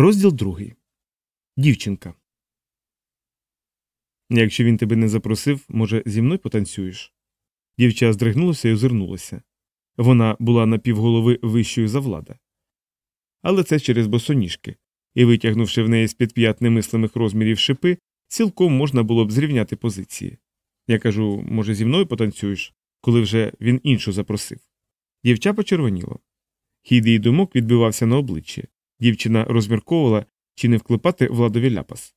Розділ другий. Дівчинка. Якщо він тебе не запросив, може, зі мною потанцюєш? Дівча здригнулася і озирнулася. Вона була на півголови вищою за влада. Але це через босоніжки, і, витягнувши в неї з під п'ят немислимих розмірів шипи, цілком можна було б зрівняти позиції. Я кажу, може, зі мною потанцюєш, коли вже він іншу запросив. Дівча почервоніло. Хід її думок відбивався на обличчі. Дівчина розмірковувала, чи не вклепати владові ляпас.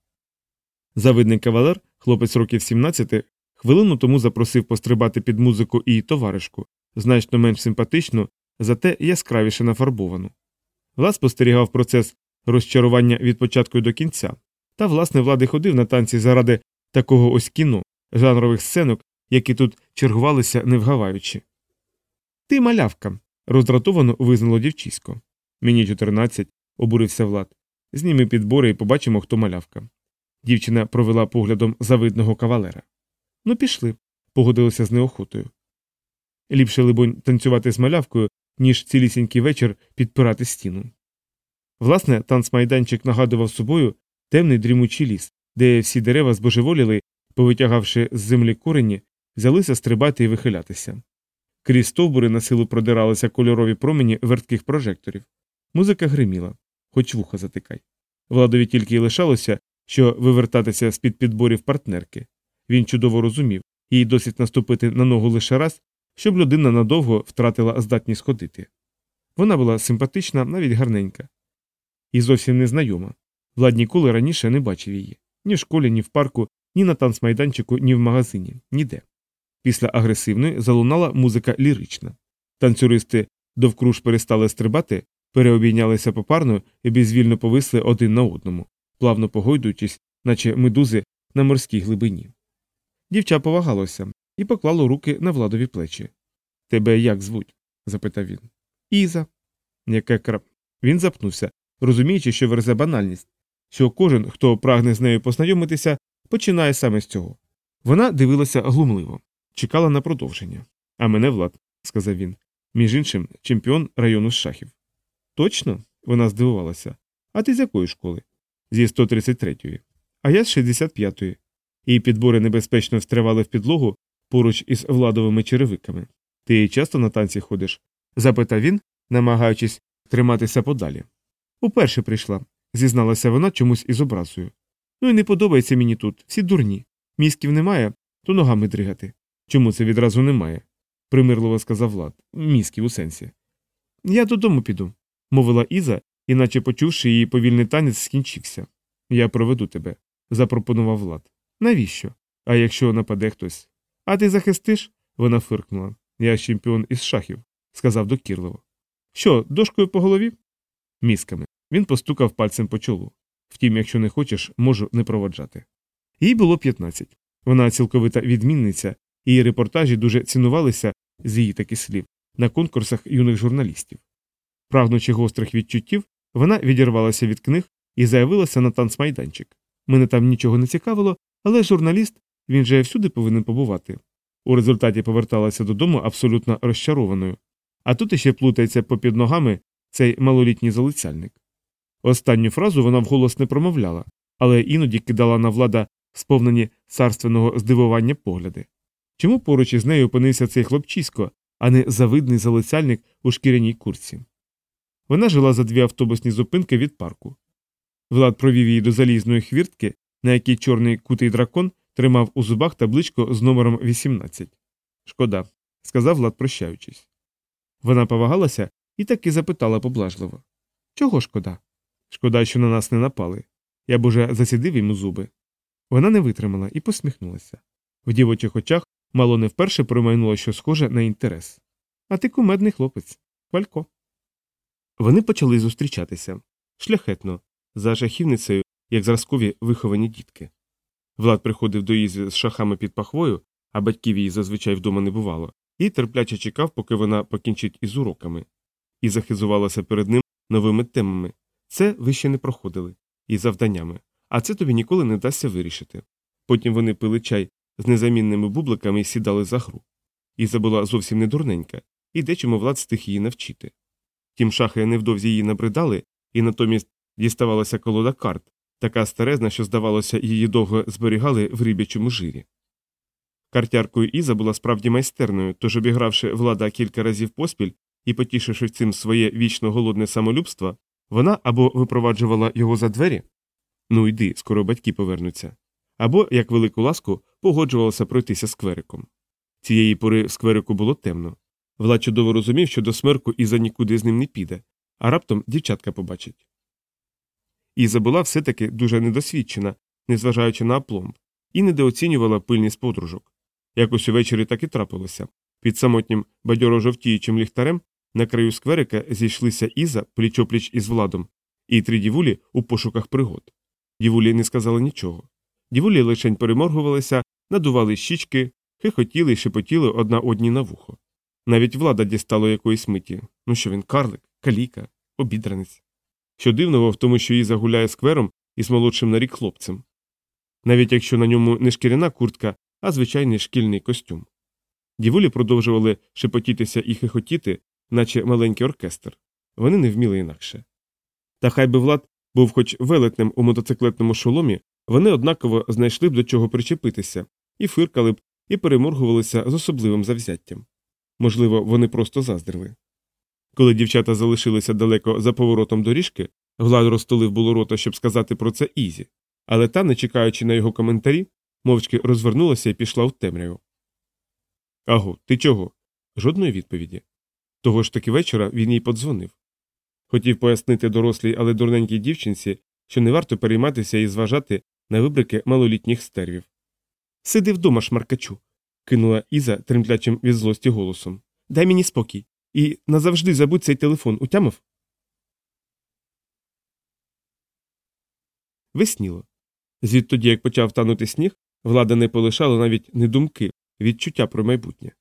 Завидний кавалер, хлопець років 17, хвилину тому запросив пострибати під музику її товаришку, значно менш симпатичну, зате яскравіше нафарбовану. Влад спостерігав процес розчарування від початку до кінця, та, власне, влади ходив на танці заради такого ось кіно, жанрових сценок, які тут чергувалися не вгаваючи. Ти малявка, роздратовано визнало дівчисько. Мені 14, обурився Влад. Зніми підбори і побачимо, хто малявка. Дівчина провела поглядом завидного кавалера. Ну, пішли, погодилися з неохотою. Ліпше, либонь, танцювати з малявкою, ніж цілісінький вечір підпирати стіну. Власне, танцмайданчик нагадував собою темний дрімучий ліс, де всі дерева збожеволіли, повитягавши з землі корені, взялися стрибати і вихилятися. Крізь стовбури на силу продиралися кольорові промені вертких прожекторів. Музика гриміла, хоч вуха затикай. Владові тільки й лишалося, що вивертатися з під підборів партнерки. Він чудово розумів, їй досить наступити на ногу лише раз, щоб людина надовго втратила здатність ходити. Вона була симпатична, навіть гарненька. І зовсім незнайома. Влад ніколи раніше не бачив її ні в школі, ні в парку, ні на танцмайданчику, ні в магазині, ніде. Після агресивної залунала музика лірична. Танцюристи довкруж перестали стрибати, переобійнялися попарно і безвільно повисли один на одному, плавно погойдуючись, наче медузи на морській глибині. Дівча повагалося і поклало руки на владові плечі. Тебе як звуть? запитав він. Іза. Яке крап. Він запнувся, розуміючи, що верзе банальність, що кожен, хто прагне з нею познайомитися, починає саме з цього. Вона дивилася глумливо, чекала на продовження. А мене Влад, сказав він. Між іншим, чемпіон району з шахів. Точно? Вона здивувалася. А ти з якої школи? Зі 133-ї. А я з 65-ї. Її підбори небезпечно встривали в підлогу поруч із владовими черевиками. Ти часто на танці ходиш? запитав він, намагаючись триматися подалі. Уперше прийшла, зізналася вона чомусь із образою. Ну і не подобається мені тут, всі дурні. Мізків немає, то ногами дригати. Чому це відразу немає? примирливо сказав Влад. Мізків у сенсі. Я додому піду, мовила Іза, іначе почувши її повільний танець, скінчився. Я проведу тебе, запропонував Влад. Навіщо? А якщо нападе хтось? А ти захистиш? Вона фиркнула. Я чемпіон із шахів, сказав докірливо. Що, дошкою по голові? Мізками. Він постукав пальцем по чолу. Втім, якщо не хочеш, можу не проводжати. Їй було 15. Вона цілковита відмінниця, її репортажі дуже цінувалися з її таких слів на конкурсах юних журналістів. Прагнучи гострих відчуттів, вона відірвалася від книг і заявилася на танцмайданчик. Мене там нічого не цікавило, але журналіст він же всюди повинен побувати. У результаті поверталася додому абсолютно розчарованою, а тут іще плутається попід ногами цей малолітній залицяльник. Останню фразу вона вголос не промовляла, але іноді кидала на влада сповнені царственного здивування погляди. Чому поруч із нею опинився цей хлопчисько, а не завидний залицяльник у шкіряній курці? Вона жила за дві автобусні зупинки від парку. Влад провів її до залізної хвіртки, на якій чорний кутий дракон тримав у зубах табличку з номером 18. Шкода, сказав Влад, прощаючись. Вона повагалася і таки запитала поблажливо Чого шкода? Шкода, що на нас не напали. Я б уже засідив йому зуби. Вона не витримала і посміхнулася. В дівочих очах мало не вперше промайнуло що схоже на інтерес. А ти кумедний хлопець. Валько. Вони почали зустрічатися шляхетно, за шахівницею, як зразкові виховані дітки. Влад приходив до Ізі з шахами під пахвою, а батьків її зазвичай вдома не бувало, і терпляче чекав, поки вона покінчить із уроками, і захизувалася перед ним новими темами. Це ви ще не проходили, і завданнями, а це тобі ніколи не вдасться вирішити. Потім вони пили чай з незамінними бубликами і сідали за гру. Іза була зовсім не дурненька, і дечому влад встиг її навчити. Тім шахи невдовзі її набридали, і натомість діставалася колода карт, така старезна, що, здавалося, її довго зберігали в рибячому жирі. Картяркою Іза була справді майстерною, тож обігравши влада кілька разів поспіль і потішивши цим своє вічно голодне самолюбство, вона або випроваджувала його за двері ну йди, скоро батьки повернуться, або, як велику ласку, погоджувалася пройтися сквериком. Цієї пори в скверику було темно. Влад чудово розумів, що до смерку Іза нікуди з ним не піде, а раптом дівчатка побачить. Іза була все таки дуже недосвідчена, незважаючи на апломб, і недооцінювала пильність подружок. Якось увечері так і трапилося. Під самотнім бадьоро жовтіючим ліхтарем на краю скверика зійшлися Іза пліч-опліч із владом, і три дівулі у пошуках пригод. Дівулі не сказали нічого. Дівулі лишень переморгувалися, надували щічки, хихотіли й шепотіли одна одній на вухо. Навіть влада дістало якоїсь миті. Ну що він, карлик, каліка, обідранець. Що дивного в тому, що Іза гуляє сквером із молодшим на рік хлопцем. Навіть якщо на ньому не шкіряна куртка, а звичайний шкільний костюм. Дівулі продовжували шепотітися і хихотіти, наче маленький оркестр. Вони не вміли інакше. Та хай би Влад був хоч велетнем у мотоциклетному шоломі, вони однаково знайшли б до чого причепитися, і фиркали б, і переморгувалися з особливим завзяттям. Можливо, вони просто заздрили. Коли дівчата залишилися далеко за поворотом доріжки, Влад розтулив було рота, щоб сказати про це Ізі, але та, не чекаючи на його коментарі, мовчки розвернулася і пішла в темряву. Аго, ти чого? Жодної відповіді. Того ж таки вечора він їй подзвонив. Хотів пояснити дорослій, але дурненькій дівчинці, що не варто перейматися і зважати на вибрики малолітніх стервів. Сиди вдома, шмаркачу, кинула Іза тремтлячим від злості голосом. Дай мені спокій. І назавжди забудь цей телефон утямив? Весніло. Звідтоді, як почав танути сніг, влада не полишала навіть не думки, відчуття про майбутнє.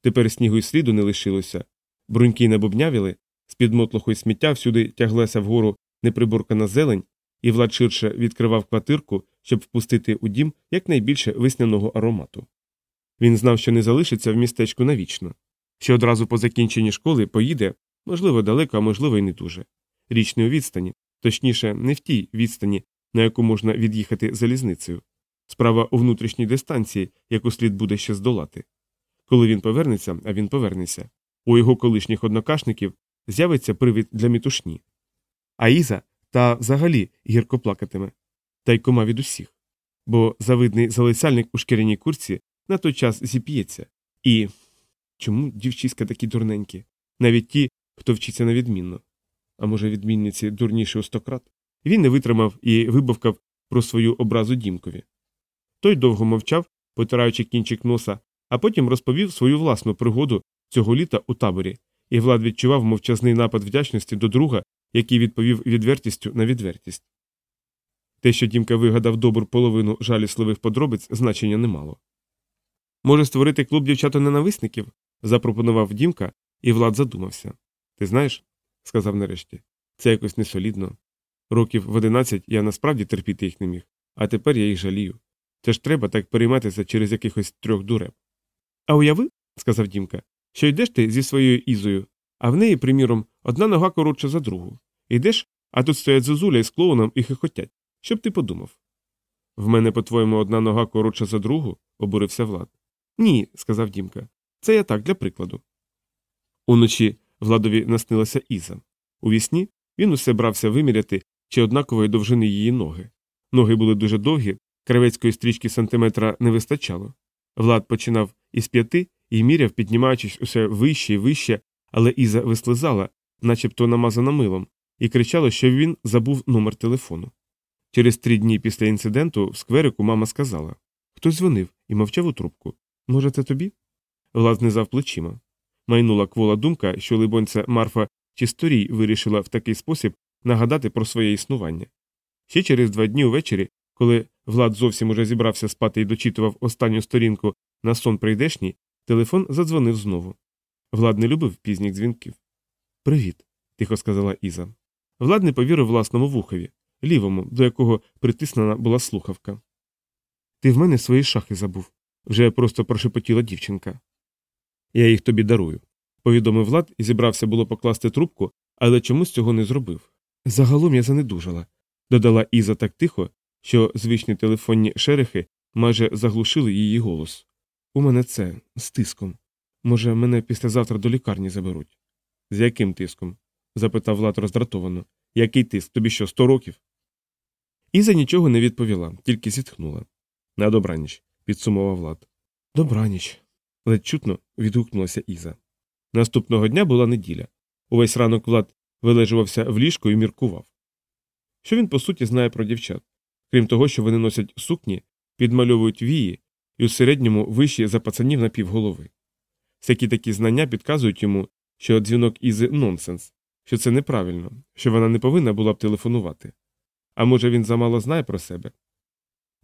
Тепер снігу й сліду не лишилося. Бруньки не бубнявіли, з під мотлоху й сміття всюди тяглася вгору неприборкана зелень, і влад ширше відкривав квартирку, щоб впустити у дім якнайбільше весняного аромату. Він знав, що не залишиться в містечку навічно, що одразу по закінченні школи поїде, можливо, далеко, а можливо, й не дуже. Річ не у відстані, точніше, не в тій відстані, на яку можна від'їхати залізницею. Справа у внутрішній дистанції, яку слід буде ще здолати. Коли він повернеться, а він повернеться, у його колишніх однокашників з'явиться привід для мітушні. А Іза та взагалі гірко плакатиме, та й кома від усіх. Бо завидний залицяльник у шкіряній курці на той час зіп'ється. І чому дівчиська такі дурненькі? Навіть ті, хто вчиться на відмінно. А може, відмінниці дурніші у стократ? Він не витримав і вибавкав про свою образу дімкові. Той довго мовчав, потираючи кінчик носа, а потім розповів свою власну пригоду цього літа у таборі, і Влад відчував мовчазний напад вдячності до друга, який відповів відвертістю на відвертість. Те, що Дімка вигадав добру половину жалісливих подробиць, значення не мало. Може, створити клуб дівчато-ненависників? запропонував Дімка, і Влад задумався. Ти знаєш, сказав нарешті, це якось несолідно. Років в одинадцять я насправді терпіти їх не міг, а тепер я їх жалію. Це ж треба так перейматися через якихось трьох дуреб. А уяви, сказав Дімка, що йдеш ти зі своєю Ізою, а в неї, приміром, одна нога коротша за другу. Йдеш, а тут стоять зозуля із клоуном і хихотять. Що б ти подумав? В мене, по-твоєму, одна нога коротша за другу, обурився Влад. Ні, сказав Дімка. Це я так, для прикладу. Уночі Владові наснилася Іза. У вісні він усе брався виміряти чи однакової довжини її ноги. Ноги були дуже довгі, кравецької стрічки сантиметра не вистачало. Влад починав із п'яти і міряв, піднімаючись усе вище і вище, але Іза вислизала, начебто намазана милом, і кричала, що він забув номер телефону. Через три дні після інциденту в скверику мама сказала Хтось дзвонив і мовчав у трубку. Може, це тобі? Влад знизав плечима. Майнула квола думка, що, либонця, Марфа чи сторій вирішила в такий спосіб нагадати про своє існування. Ще через два дні увечері, коли Влад зовсім уже зібрався спати і дочитував останню сторінку на сон прийдешній, телефон задзвонив знову. Влад не любив пізніх дзвінків. Привіт, тихо сказала Іза. Влад не повірив власному вухові, лівому, до якого притиснена була слухавка. Ти в мене свої шахи забув, вже просто прошепотіла дівчинка. Я їх тобі дарую, повідомив Влад і зібрався було покласти трубку, але чомусь цього не зробив. Загалом я занедужала, додала Іза так тихо, що звичні телефонні шерехи майже заглушили її голос. У мене це з тиском. Може, мене післязавтра до лікарні заберуть. З яким тиском? запитав Влад роздратовано. Який тиск? Тобі що, сто років? Іза нічого не відповіла, тільки зітхнула. На добраніч, підсумував Влад. Добраніч. ледь чутно відгукнулася Іза. Наступного дня була неділя. Увесь ранок Влад вилежувався в ліжку і міркував. Що він, по суті, знає про дівчат, крім того, що вони носять сукні, підмальовують вії і у середньому вищі за пацанів на півголови. Всякі такі знання підказують йому, що дзвінок Ізи нонсенс, що це неправильно, що вона не повинна була б телефонувати. А може, він замало знає про себе?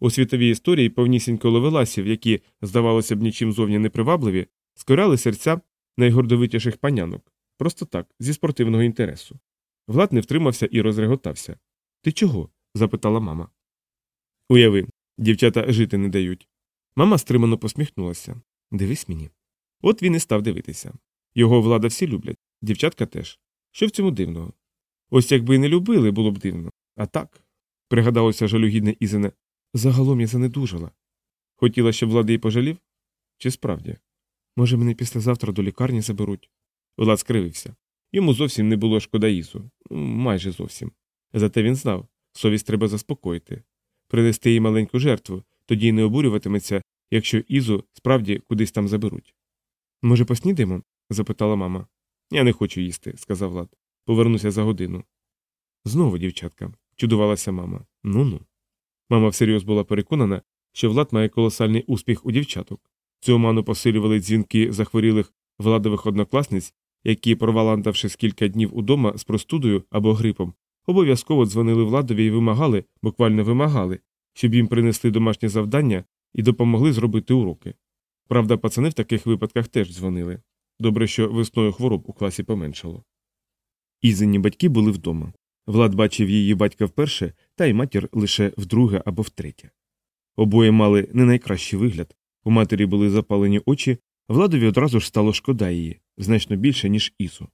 У світовій історії повнісінько ловеласів, які, здавалося б, нічим зовні не привабливі, скоряли серця найгордовитіших панянок, просто так, зі спортивного інтересу. Влад не втримався і розреготався. Ти чого? запитала мама. Уяви, дівчата жити не дають. Мама стримано посміхнулася. Дивись мені. От він і став дивитися. Його влада всі люблять, дівчатка теж. Що в цьому дивного? Ось якби й не любили, було б дивно. А так. Пригадалося жалюгідне Ізине. Загалом я занедужала. Хотіла, щоб влада її пожалів? Чи справді? Може, мене післязавтра до лікарні заберуть? Влад скривився. Йому зовсім не було шкода Ізу. Майже зовсім. Зате він знав совість треба заспокоїти, принести їй маленьку жертву, тоді й не обурюватиметься, якщо Ізу справді кудись там заберуть. Може, поснідаємо? запитала мама. Я не хочу їсти, сказав Влад. Повернуся за годину. Знову, дівчатка, чудувалася мама. Ну ну. Мама всерйоз була переконана, що Влад має колосальний успіх у дівчаток. Цю оману посилювали дзвінки захворілих владових однокласниць, які, провалантавшись кілька днів удома з простудою або грипом, обов'язково дзвонили владові і вимагали, буквально вимагали, щоб їм принесли домашнє завдання і допомогли зробити уроки. Правда, пацани в таких випадках теж дзвонили. Добре, що весною хвороб у класі поменшало. Ізині батьки були вдома. Влад бачив її батька вперше, та й матір лише вдруге або втретє. Обоє мали не найкращий вигляд, у матері були запалені очі, владові одразу ж стало шкода її, значно більше, ніж Ісу.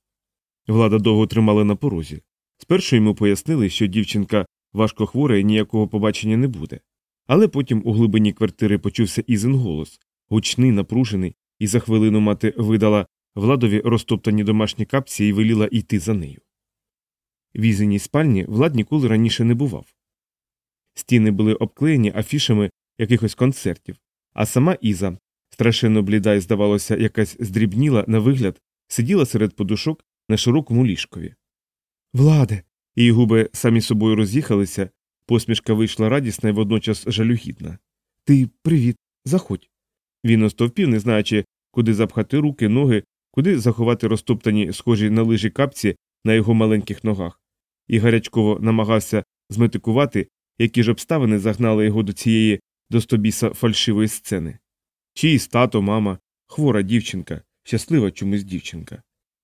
Влада довго тримали на порозі. Спершу йому пояснили, що дівчинка важко хвора і ніякого побачення не буде. Але потім у глибині квартири почувся Ізин голос гучний, напружений, і за хвилину мати видала владові розтоптані домашні капці і веліла йти за нею. В Ізиній спальні влад ніколи раніше не бував. Стіни були обклеєні афішами якихось концертів, а сама Іза, страшенно бліда і, здавалося, якась здрібніла на вигляд, сиділа серед подушок на широкому ліжкові. Владе. Її губи самі собою роз'їхалися, посмішка вийшла радісна і водночас жалюгідна. Ти привіт, заходь. Він остовпів, не знаючи, куди запхати руки, ноги, куди заховати розтоптані, схожі на лижі капці на його маленьких ногах, і гарячково намагався зметикувати, які ж обставини загнали його до цієї достобіса фальшивої сцени. Чиїсь тато, мама, хвора дівчинка, щаслива чомусь дівчинка.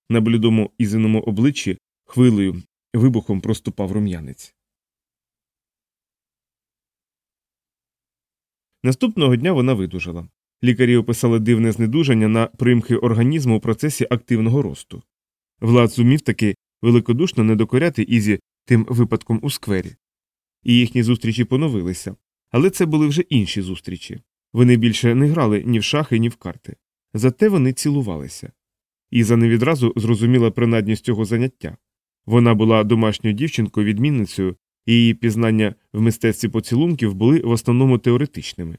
На блідому ізиному обличчі хвилею, вибухом проступав рум'янець. Наступного дня вона видужала. Лікарі описали дивне знедужання на примхи організму у процесі активного росту. Влад зумів таки великодушно не докоряти Ізі тим випадком у сквері. І їхні зустрічі поновилися, але це були вже інші зустрічі. Вони більше не грали ні в шахи, ні в карти. Зате вони цілувалися. Іза не відразу зрозуміла принадність цього заняття. Вона була домашньою дівчинкою відмінницею, і її пізнання в мистецтві поцілунків були в основному теоретичними.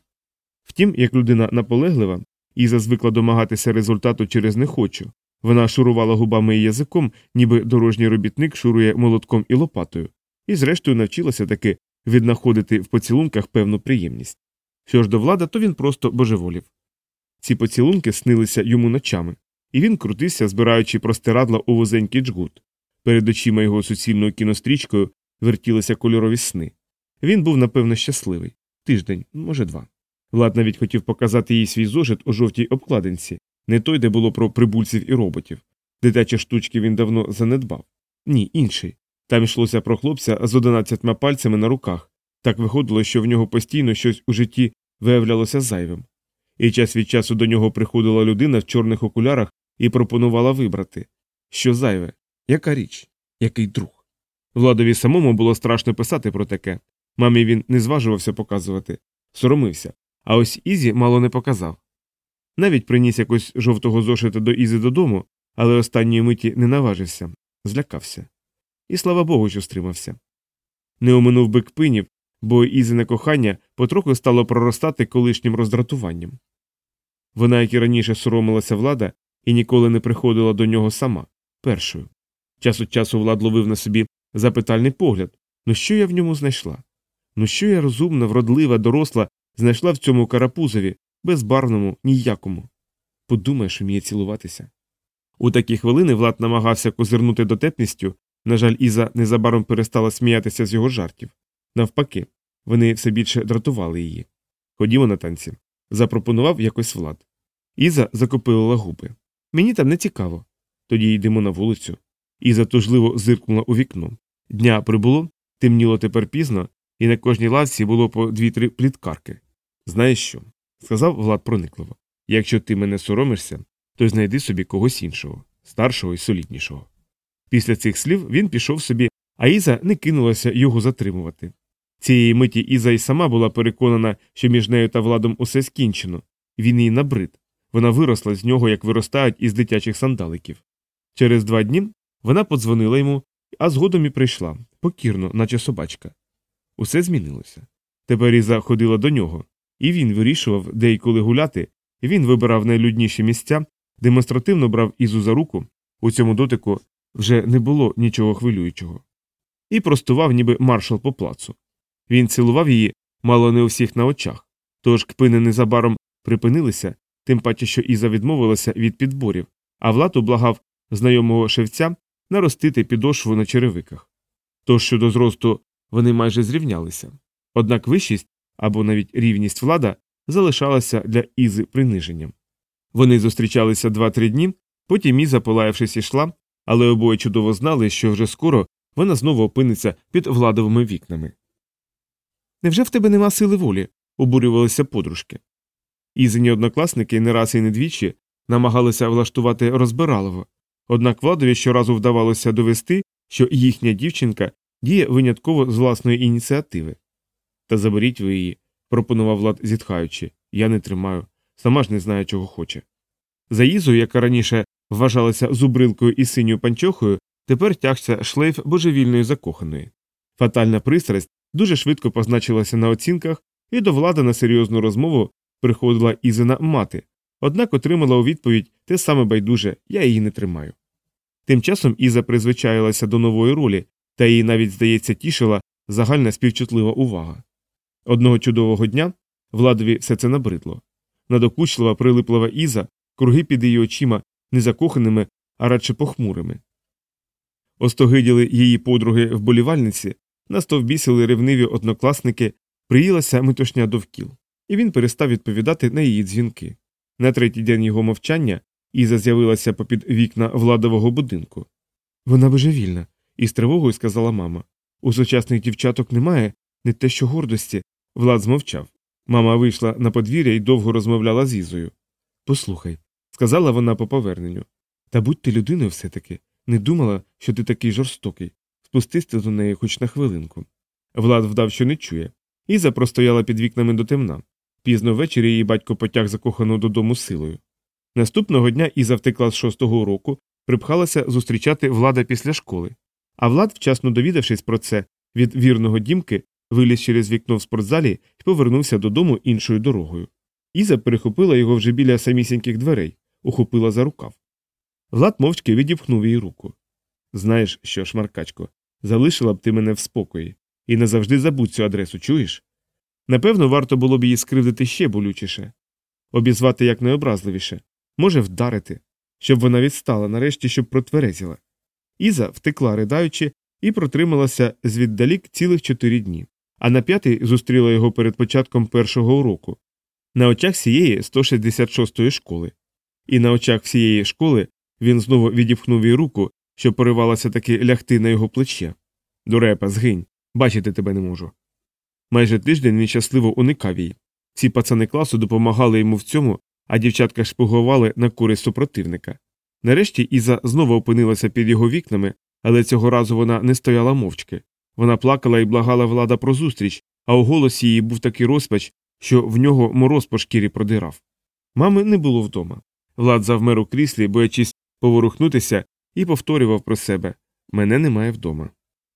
Втім, як людина наполеглива, Іза звикла домагатися результату через не хочу. Вона шурувала губами і язиком, ніби дорожній робітник шурує молотком і лопатою, і, зрештою, навчилася таки віднаходити в поцілунках певну приємність. Що ж до влада, то він просто божеволів. Ці поцілунки снилися йому ночами, і він крутився, збираючи простирадла у вузенький джгут. Перед очима його суцільною кінострічкою вертілися кольорові сни. Він був, напевно, щасливий тиждень, може, два. Влад навіть хотів показати їй свій зошит у жовтій обкладинці, не той, де було про прибульців і роботів. Дитячі штучки він давно занедбав. Ні, інший. Там йшлося про хлопця з одинадцятьма пальцями на руках. Так виходило, що в нього постійно щось у житті виявлялося зайвим. І час від часу до нього приходила людина в чорних окулярах і пропонувала вибрати що зайве, яка річ, який друг. Владові самому було страшно писати про таке. Мамі він не зважувався показувати, соромився, а ось Ізі мало не показав. Навіть приніс якось жовтого зошита до Ізи додому, але останньої миті не наважився, злякався. І слава Богу, що стримався. Не оминув би кпинів, бо Ізине кохання потроху стало проростати колишнім роздратуванням. Вона, як і раніше, соромилася влада і ніколи не приходила до нього сама, першою. Час від часу влад ловив на собі запитальний погляд ну що я в ньому знайшла? Ну що я розумна, вродлива, доросла, знайшла в цьому карапузові, безбарвному, ніякому. Подумаєш, вміє цілуватися. У такі хвилини Влад намагався козирнути дотепністю, на жаль, Іза незабаром перестала сміятися з його жартів. Навпаки, вони все більше дратували її. Ходімо на танці. Запропонував якось Влад. Іза закопилила губи. Мені там не цікаво. Тоді йдемо на вулицю. Іза тужливо зиркнула у вікно. Дня прибуло, темніло тепер пізно, і на кожній лавці було по дві-три пліткарки. Знаєш що? Сказав Влад проникливо. Якщо ти мене соромишся, то знайди собі когось іншого, старшого і соліднішого. Після цих слів він пішов собі, а Іза не кинулася його затримувати. Цієї миті Іза й сама була переконана, що між нею та владом усе скінчено, він її набрид. Вона виросла з нього, як виростають із дитячих сандаликів. Через два дні вона подзвонила йому, а згодом і прийшла, покірно, наче собачка. Усе змінилося. Тепер Іза ходила до нього, і він вирішував, де й коли гуляти, він вибирав найлюдніші місця, демонстративно брав Ізу за руку, у цьому дотику вже не було нічого хвилюючого. І простував, ніби маршал по плацу. Він цілував її мало не у всіх на очах, тож кпини незабаром припинилися, тим паче, що Іза відмовилася від підборів, а Влад облагав знайомого шевця наростити підошву на черевиках. Тож щодо зросту вони майже зрівнялися. Однак вищість або навіть рівність влада залишалася для Ізи приниженням. Вони зустрічалися два-три дні, потім Іза, полаявшись, ішла, але обоє чудово знали, що вже скоро вона знову опиниться під владовими вікнами. Невже в тебе нема сили волі? обурювалися подружки. Ізині однокласники не раз і не двічі намагалися влаштувати розбиралово, однак владові щоразу вдавалося довести, що їхня дівчинка діє винятково з власної ініціативи. Та заберіть ви її, пропонував Влад, зітхаючи. Я не тримаю, сама ж не знаю, чого хоче. За Ізою, яка раніше вважалася зубрилкою і синьою панчохою, тепер тягся шлейф божевільної закоханої. Фатальна пристрасть дуже швидко позначилася на оцінках, і до влади на серйозну розмову приходила Ізина мати, однак отримала у відповідь те саме байдуже я її не тримаю. Тим часом Іза призвичаїлася до нової ролі, та їй навіть, здається, тішила загальна співчутлива увага. Одного чудового дня владові все це набридло. Надокучлива прилиплива Іза, круги під її очима не закоханими, а радше похмурими. Остогиділи її подруги вболівальниці, настовбісили ревниві однокласники, приїлася метушня довкіл, і він перестав відповідати на її дзвінки. На третій день його мовчання Іза з'явилася попід вікна владового будинку. Вона божевільна, із тривогою сказала мама. У сучасних дівчаток немає не те що гордості. Влад змовчав. Мама вийшла на подвір'я і довго розмовляла з Ізою. Послухай, сказала вона по поверненню. Та будь ти людиною все таки. Не думала, що ти такий жорстокий. Спустися до неї хоч на хвилинку. Влад вдав, що не чує. Іза простояла під вікнами до темна. Пізно ввечері її батько потяг закохану додому силою. Наступного дня Іза втекла з шостого уроку, припхалася зустрічати влада після школи. А влад, вчасно довідавшись про це, від вірного дімки, виліз через вікно в спортзалі і повернувся додому іншою дорогою. Іза перехопила його вже біля самісіньких дверей, ухопила за рукав. Влад мовчки відіпхнув її руку. Знаєш що, шмаркачко, залишила б ти мене в спокої, і назавжди забудь цю адресу, чуєш? Напевно, варто було б її скривдити ще болючіше, обізвати як найобразливіше, може, вдарити, щоб вона відстала нарешті, щоб протверезіла. Іза втекла, ридаючи, і протрималася звіддалік цілих чотири дні, а на п'ятий зустріла його перед початком першого уроку, на очах всієї 166-ї школи. І на очах всієї школи він знову відіпхнув їй руку, що поривалася таки лягти на його плече. Дурепа, згинь, бачити тебе не можу. Майже тиждень він щасливо уникав її. Ці пацани класу допомагали йому в цьому, а дівчатка шпигували на користь супротивника. Нарешті Іза знову опинилася під його вікнами, Але цього разу вона не стояла мовчки. Вона плакала і благала влада про зустріч, а у голосі її був такий розпач, що в нього мороз по шкірі продирав. Мами не було вдома. Влад завмер у кріслі, боячись поворухнутися, і повторював про себе мене немає вдома.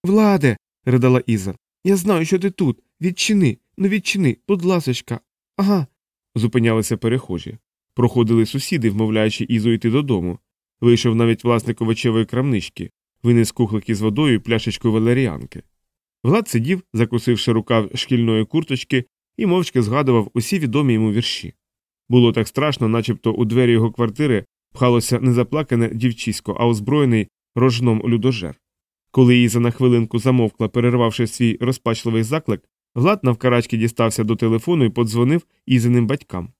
Владе. ридала Іза. Я знаю, що ти тут. Відчини, ну відчини, будь ласочка. Ага. Зупинялися перехожі. Проходили сусіди, вмовляючи Ізу йти додому. Вийшов навіть власник овочевої крамнички, виніс кухлик із водою і пляшечку валеріанки. Влад сидів, закусивши рукав шкільної курточки, і мовчки згадував усі відомі йому вірші. Було так страшно, начебто у двері його квартири пхалося не заплакане дівчисько, а озброєний рожном людожер. Коли Іза на хвилинку замовкла, перервавши свій розпачливий заклик, Влад навкарачки дістався до телефону і подзвонив Ізиним батькам.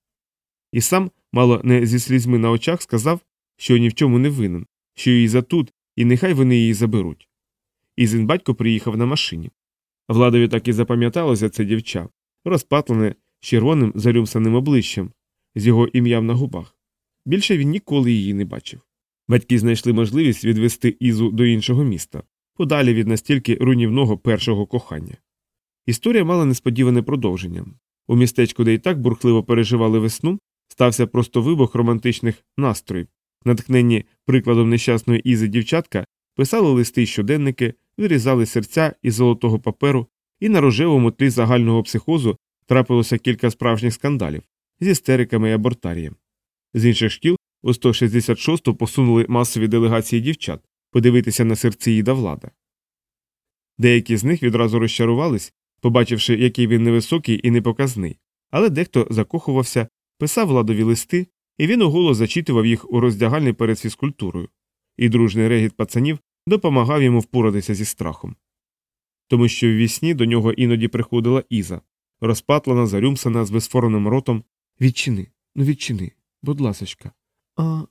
І сам, мало не зі слізьми на очах, сказав, що ні в чому не винен, що Іза тут, і нехай вони її заберуть. Ізин батько приїхав на машині. Владові так і запам'яталося це дівча, розпатлене червоним зарюмсаним обличчям, з його ім'ям на губах. Більше він ніколи її не бачив. Батьки знайшли можливість відвести Ізу до іншого міста, подалі від настільки руйнівного першого кохання. Історія мала несподіване продовження. У містечку, де і так бурхливо переживали весну, стався просто вибух романтичних настроїв. Натхненні прикладом нещасної Ізи дівчатка писали листи й щоденники, вирізали серця із золотого паперу, і на рожевому тлі загального психозу трапилося кілька справжніх скандалів з істериками і абортарієм. З інших шкіл у 166-ту посунули масові делегації дівчат подивитися на серцеїда влада. Деякі з них відразу розчарувались, побачивши, який він невисокий і непоказний, але дехто закохувався, писав владові листи, і він уголос зачитував їх у роздягальні перед фізкультурою, і дружний регіт пацанів допомагав йому впоратися зі страхом. Тому що в вісні до нього іноді приходила Іза, розпатлана, зарюмсана з безформним ротом. Відчини, ну відчини, будь ласочка. А,